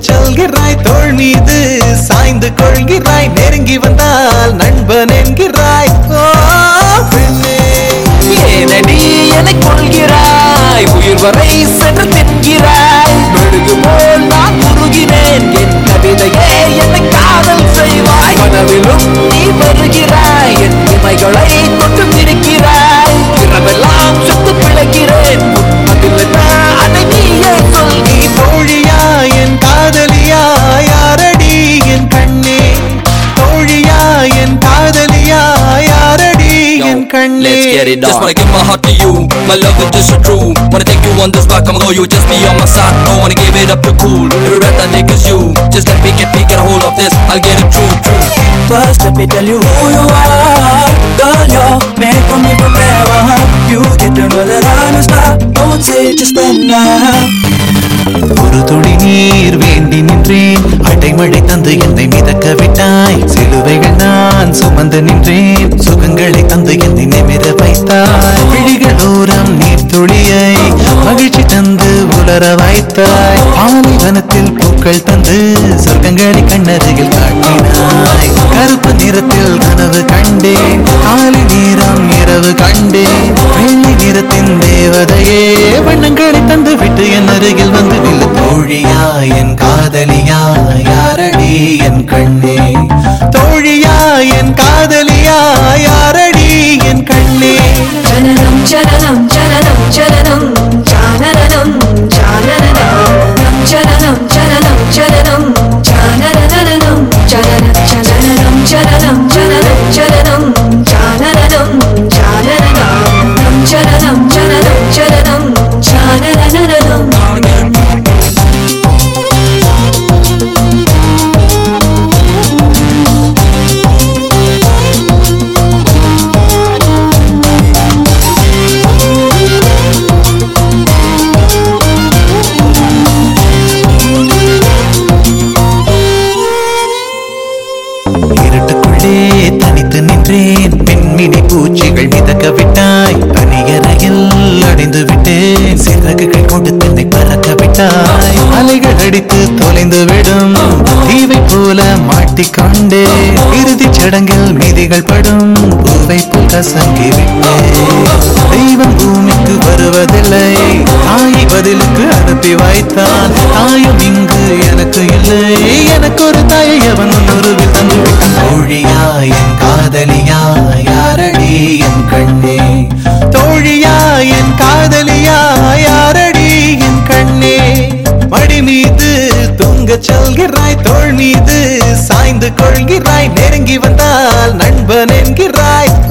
செல்கிறாய் தோல் மீது சாய்ந்து கொள்கிறாய் நெருங்கி வந்தால் நண்பன் என்கிறாய். ஏனடி என கொள்கிறாய் உயிர் வரை சென்று get it Just wanna give my heart to you, my love is just so true. Wanna take you on this block, I'ma go, you just be on my side. Don't wanna give it up to cool. Every breath I take is you. Just let me get me get a hold of this. I'll get it true, true. First, let me tell you who you are. Girl, you're made for me forever. You didn't know that I'm a star. Don't say just enough. ஒரு வைத்தாய். விழிகள் ஓரம் நீர் துளியை மகிழ்ச்சி தந்து உலர வைத்தாய். பாலைவனத்தில் பூக்கள் தந்து சொர்க்கங்களை கண்ணருகில் காட்டினாய். கருப்பு நிறத்தில் கனவு கண்டேன். காலை நீரம் இரவு கண்டேன். வெள்ளி நிறத்தின் தேவதையே வண்ணங்களை चलनं चलनं பறக்க விட்டாய் பனியறையில் அடைந்து விட்டேன் சிறகுகள் கொண்டு தன்னை பறக்க விட்டாய் அலைகள் அடித்து தொலைந்து விடும். தீவை போல மாட்டிக்கொண்டே இறுதிச் சடங்கில் மீதிகள் படும். பூவை போல் கசங்கி விட்டேன் தெய்வம் பூமிக்கு வருவதில்லை. தாயை பதிலுக்கு அனுப்பி வைத்தான். தாயும் இங்கு எனக்கு இல்லை. எனக்கு ஒரு தாயை அவன் உருவில் தந்து விட்டான் என் காதலியா? யாரடி என் கண்ணே. தோழியா என் காதலியா யாரடி என் கண்ணே? மடி மீது தொங்க செல்கிறாய் தோல் மீது சாய்ந்து கொள்கிறாய் நெருங்கி வந்தால் நண்பன் என்கிறாய்.